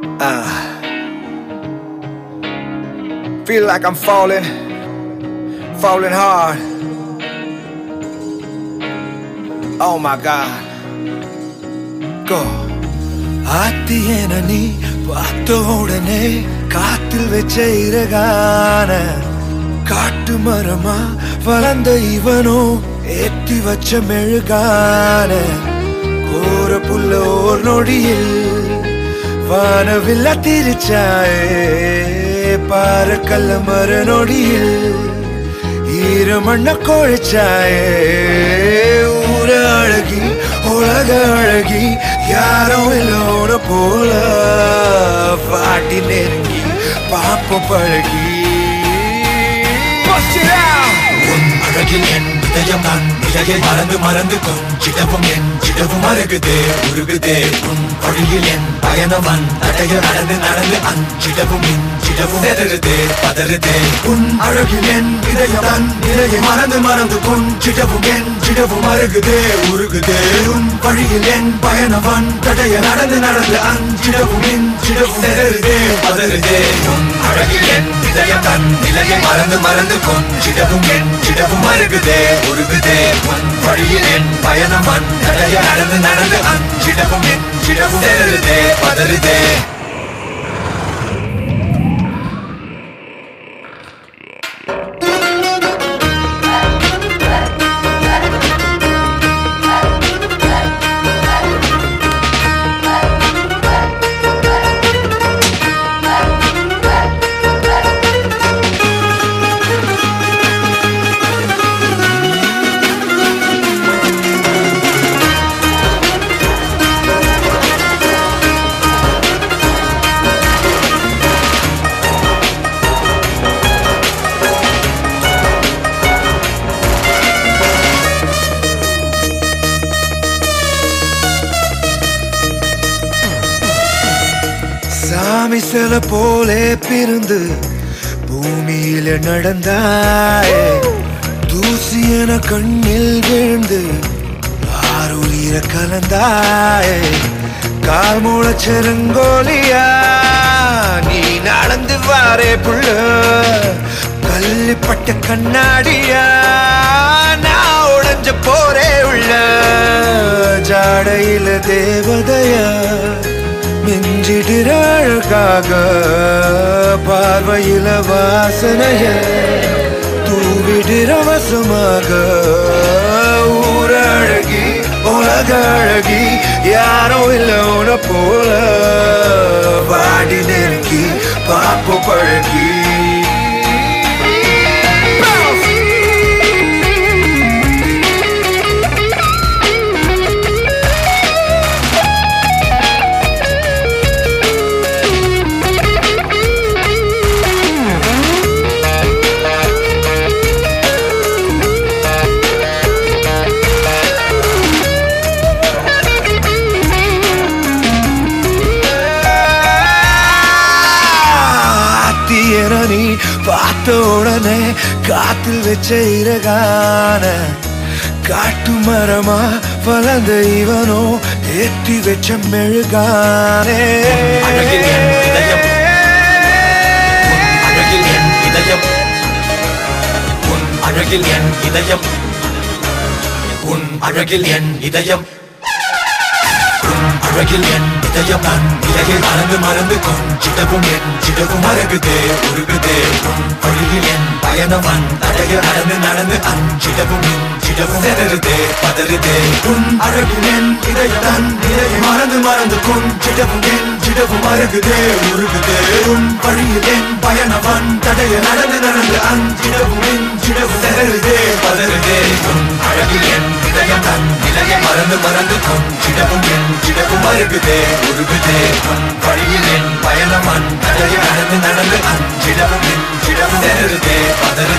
Uh, feel like I'm falling, falling hard. Oh my God. Go. ஆத்தி என நீ பார்த்த உடனே காத்தில் வச்ச இறகான காட்டு மரமா வளர்ந்த இவனோ ஏத்தி வச்ச மெழுகான கோர புல்ல ஓர் நொடியில் வானவில்ல திரிச்சாயே பாறக்கல்ல மர நொடியில் ஈரமண்ண கொழிச்சாயே ஊர அழகி உலக இதயம் நான் நிலையை மறந்து மறந்து கொஞ்சிடவும் என் சிடவும் அருகுதே உருகுதே. உன் வழியில் என் பயணவன் தடைய நடந்து நடந்து அஞ்சிடவும் என் இஞ்சிடவும் செதறுதே பதறுதே. உன் அழகில் என் இதயம் தன் நிலையை மறந்து மறந்து கொஞ்சிடவும் என் சிடவும் அருகுதே உருகுதே. உன் வழியில் என் பயணவன் தடைய நடந்து நடந்து அஞ்சிடவும் இஞ்சிடவும் நெருதே பதறுதே. உன் அழகில் என் இதய தன் நிலையை மறந்து மறந்து கொஞ்சிடவும் என் சிடவும் அருகுதே உருகுதே. உன் வழியில் என் பயணவன் தடைய நடந்து நடந்து அஞ்சிடவும் என் சிடவும் செதறுதே பதறுதே. சாமி சில போலே பிறந்து பூமியில நடந்தாய். தூசி என கண்ணில் விழுந்து ஆறுயிர கலந்தாய். கால் மூளச்செருங்கோலியா நீ நடந்து வாரே புள்ள. கல்லுப்பட்ட கண்ணாடியா நான் உடஞ்ச போரே உள்ள. ஜாடையில தேவதையா. மிஞ்சிடுற அழகாக பார்வையில வாசனைய தூவிடுற வசமாக. ஊர அழகி உலக அழகி யாரோ இல்ல உன போல. வாடி நெருக்கி பாப்பு பழகி என நீ பார்த்த உடனே காத்தில் வச்ச இறகான காட்டு மரமா வளர்ந்த இவனோ ஏற்றி வச்ச மெழுகானே. அழகில் என் இதயம். உன் அழகில் என் இதயம். உலகில் என் இதயம் உன் அழகில் என் நான் நிலையை மறந்து மறந்து கொஞ்சிடவும் என் சிடவும் அருகுதே உருகுதே உன் வழியில் என் பயணவன் தடைய நடந்து நடந்து அஞ்சிடவும் இஞ்சிடவும் செதறுதே பதறுதே. உன் அழகில் என் இதயம் தன் நிலையை மறந்து மறந்து கொஞ்சிடவும் என் சிடவும் அருகுதே உருகுதே உன் வழியில் என் பயணவன் தடைய நடந்து நடந்து அஞ்சிடவும் மறந்து மறந்து கொஞ்சிடவும் என் சிடவும் அருகுதே உருகுதே உன் வழியில் என் பயணம் அன். நடந்து நடந்து அஞ்சிடவும் என் சிடவும் நெருதே பதறு